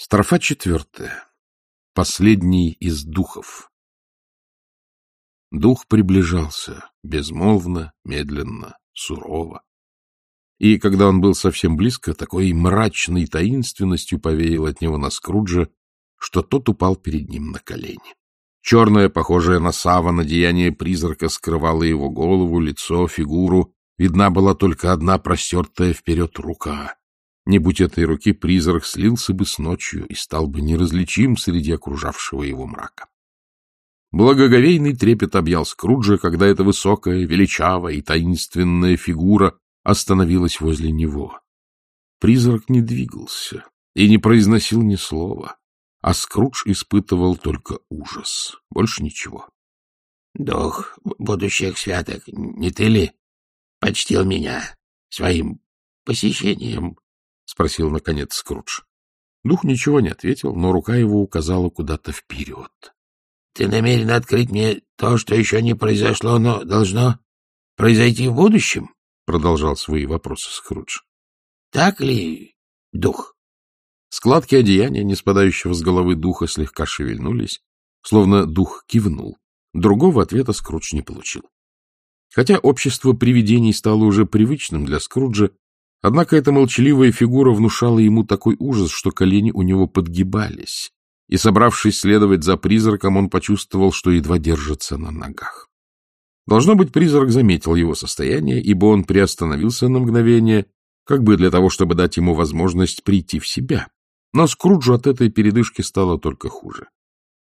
Строфа четвертая. Последний из духов. Дух приближался, безмолвно, медленно, сурово. И когда он был совсем близко, такой мрачной таинственностью повеял от него на Скруджа, что тот упал перед ним на колени. Черное, похожее на саван, одеяние призрака скрывало его голову, лицо, фигуру. Видна была только одна простертая вперед рука. Не будь этой руки, призрак слился бы с ночью и стал бы неразличим среди окружавшего его мрака. Благоговейный трепет объял Скруджа, когда эта высокая, величавая и таинственная фигура остановилась возле него. Призрак не двигался и не произносил ни слова, а Скрудж испытывал только ужас, больше ничего. — Дух будущих святок, не ты ли почтил меня своим посещением? — спросил, наконец, Скрудж. Дух ничего не ответил, но рука его указала куда-то вперед. — Ты намерен открыть мне то, что еще не произошло, но должно произойти в будущем? — продолжал свои вопросы Скрудж. — Так ли, дух? Складки одеяния, не спадающего с головы духа, слегка шевельнулись, словно дух кивнул. Другого ответа Скрудж не получил. Хотя общество привидений стало уже привычным для Скруджа, Однако эта молчаливая фигура внушала ему такой ужас, что колени у него подгибались, и, собравшись следовать за призраком, он почувствовал, что едва держится на ногах. Должно быть, призрак заметил его состояние, ибо он приостановился на мгновение, как бы для того, чтобы дать ему возможность прийти в себя. Но Скруджу от этой передышки стало только хуже.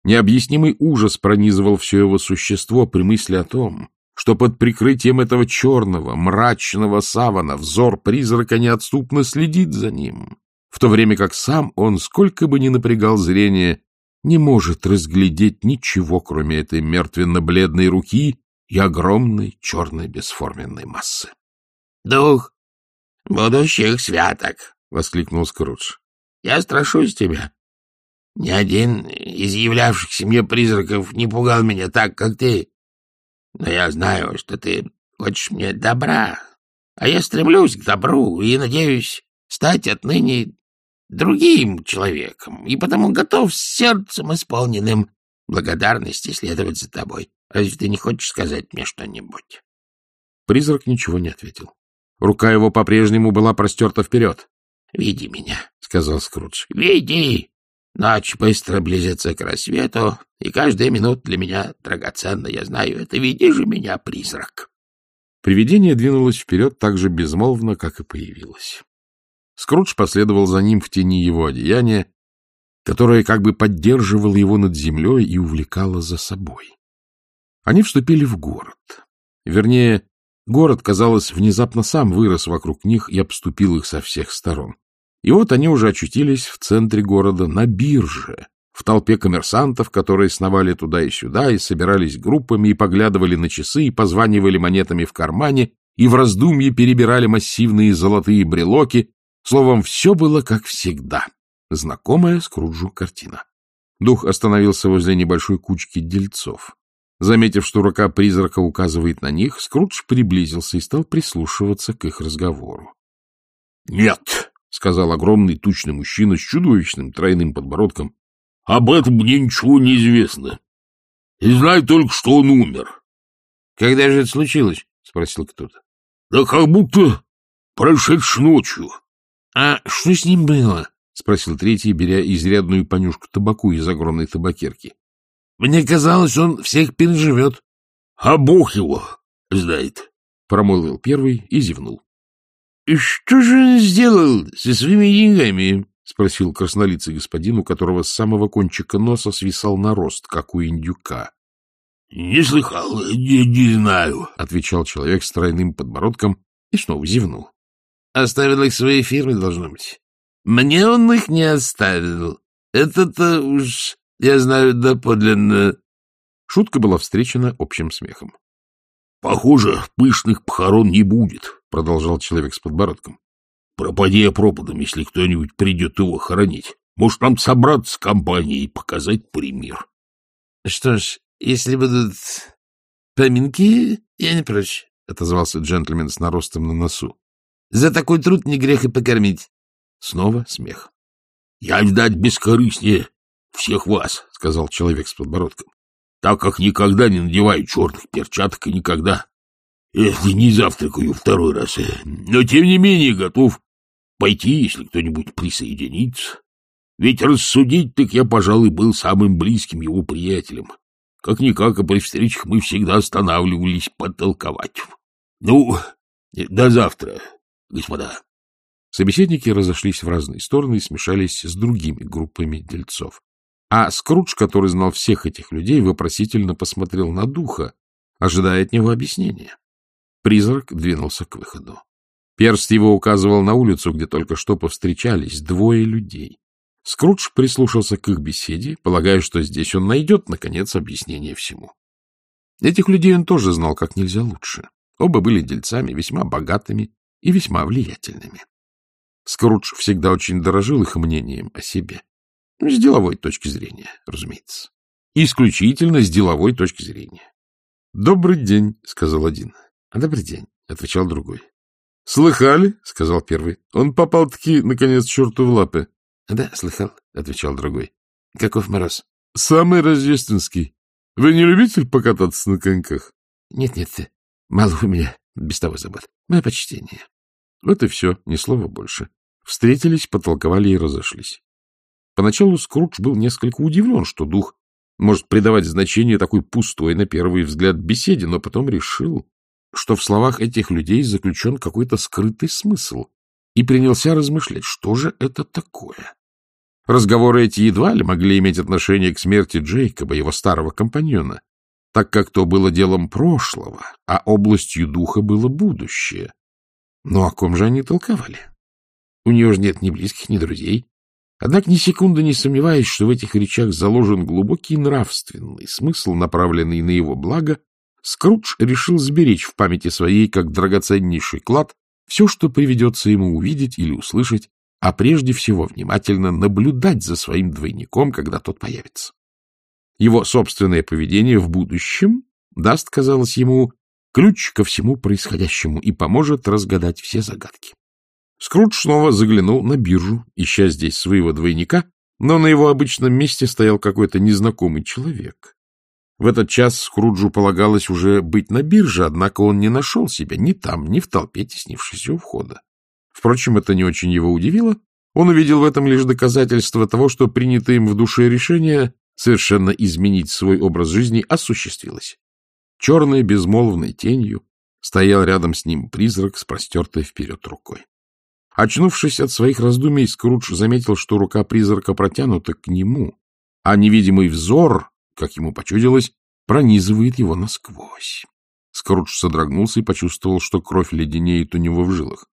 Необъяснимый ужас пронизывал все его существо при мысли о том, что под прикрытием этого черного, мрачного савана взор призрака неотступно следит за ним, в то время как сам он, сколько бы ни напрягал зрение, не может разглядеть ничего, кроме этой мертвенно-бледной руки и огромной черной бесформенной массы. — Дух будущих святок! — воскликнул Скрудж. — Я страшусь тебя. Ни один из являвшихся мне призраков не пугал меня так, как ты. Но я знаю, что ты хочешь мне добра, а я стремлюсь к добру и надеюсь стать отныне другим человеком, и потому готов с сердцем исполненным благодарности следовать за тобой. Разве ты не хочешь сказать мне что-нибудь? Призрак ничего не ответил. Рука его по-прежнему была простерта вперед. — Види меня, — сказал Скрудж. — Види! Ночь быстро близится к рассвету, и каждая минута для меня драгоценна, я знаю это. Веди же меня, призрак. Привидение двинулось вперед так же безмолвно, как и появилось. Скрудж последовал за ним в тени его одеяния, которое как бы поддерживало его над землей и увлекало за собой. Они вступили в город. Вернее, город, казалось, внезапно сам вырос вокруг них и обступил их со всех сторон. И вот они уже очутились в центре города, на бирже, в толпе коммерсантов, которые сновали туда и сюда, и собирались группами, и поглядывали на часы, и позванивали монетами в кармане, и в раздумье перебирали массивные золотые брелоки. Словом, все было как всегда. Знакомая Скруджу картина. Дух остановился возле небольшой кучки дельцов. Заметив, что рука призрака указывает на них, Скрудж приблизился и стал прислушиваться к их разговору. — Нет! — сказал огромный тучный мужчина с чудовищным тройным подбородком. — Об этом мне ничего не известно. И знаю только, что он умер. — Когда же это случилось? — спросил кто-то. — Да как будто прошедшей ночью. — А что с ним было? — спросил третий, беря изрядную понюшку табаку из огромной табакерки. — Мне казалось, он всех переживет. — А бог его знает, — промолвил первый и зевнул. — что же он сделал со своими деньгами? — спросил краснолицый господин, у которого с самого кончика носа свисал нарост, как у индюка. — Не слыхал, не, не знаю, — отвечал человек с тройным подбородком и снова зевнул. — Оставил их своей фирме, должно быть. Мне он их не оставил. Это-то уж, я знаю доподлинно. Шутка была встречена общим смехом. — Похоже, пышных похорон не будет, — продолжал человек с подбородком. — Пропади я пропадом, если кто-нибудь придет его хоронить. Может, нам собраться с компанией и показать пример. — Что ж, если будут поминки, я не прочь, — отозвался джентльмен с наростом на носу. — За такой труд не грех и покормить. Снова смех. Я, видать, бескорыстнее всех вас, — сказал человек с подбородком, — так как никогда не надеваю черных перчаток и никогда Эх, не завтракаю второй раз, но, тем не менее, готов пойти, если кто-нибудь присоединится. Ведь рассудить так я, пожалуй, был самым близким его приятелем. Как-никак, а при встречах мы всегда останавливались потолковать. Ну, до завтра, господа. Собеседники разошлись в разные стороны и смешались с другими группами дельцов. А Скрудж, который знал всех этих людей, вопросительно посмотрел на духа, ожидая от него объяснения. Призрак двинулся к выходу. Перст его указывал на улицу, где только что повстречались двое людей. Скрудж прислушался к их беседе, полагая, что здесь он найдет, наконец, объяснение всему. Этих людей он тоже знал как нельзя лучше. Оба были дельцами, весьма богатыми и весьма влиятельными. Скрудж всегда очень дорожил их мнением о себе. С деловой точки зрения, разумеется. Исключительно с деловой точки зрения. — Добрый день, — сказал один. — Добрый день, — отвечал другой. — Слыхали? — сказал первый. — Он попал-таки, наконец, черту в лапы. — Да, слыхал, — отвечал другой. — Каков мороз? — Самый рождественский. Вы не любитель покататься на коньках? Нет, — Нет-нет, мало у меня без того забот. Мое почтение. Вот и все, ни слова больше. Встретились, потолковали и разошлись. Поначалу Скрудж был несколько удивлен, что дух может придавать значение такой пустой, на первый взгляд, беседе, но потом решил, что в словах этих людей заключен какой-то скрытый смысл, и принялся размышлять, что же это такое. Разговоры эти едва ли могли иметь отношение к смерти Джейкоба, его старого компаньона, так как то было делом прошлого, а областью духа было будущее. Но о ком же они толковали? У него же нет ни близких, ни друзей. Однако ни секунды не сомневаясь, что в этих речах заложен глубокий нравственный смысл, направленный на его благо Скрудж решил сберечь в памяти своей, как драгоценнейший клад, все, что приведется ему увидеть или услышать, а прежде всего внимательно наблюдать за своим двойником, когда тот появится. Его собственное поведение в будущем даст, казалось ему, ключ ко всему происходящему и поможет разгадать все загадки. Скрудж снова заглянул на биржу, ища здесь своего двойника, но на его обычном месте стоял какой-то незнакомый человек. В этот час Скруджу полагалось уже быть на бирже, однако он не нашел себя ни там, ни в толпе, теснившейся у входа. Впрочем, это не очень его удивило. Он увидел в этом лишь доказательство того, что принятое им в душе решение совершенно изменить свой образ жизни осуществилось. Черной безмолвной тенью стоял рядом с ним призрак с простертой вперед рукой. Очнувшись от своих раздумий, Скрудж заметил, что рука призрака протянута к нему, а невидимый взор как ему почудилось, пронизывает его насквозь. Скрудж содрогнулся и почувствовал, что кровь леденеет у него в жилах.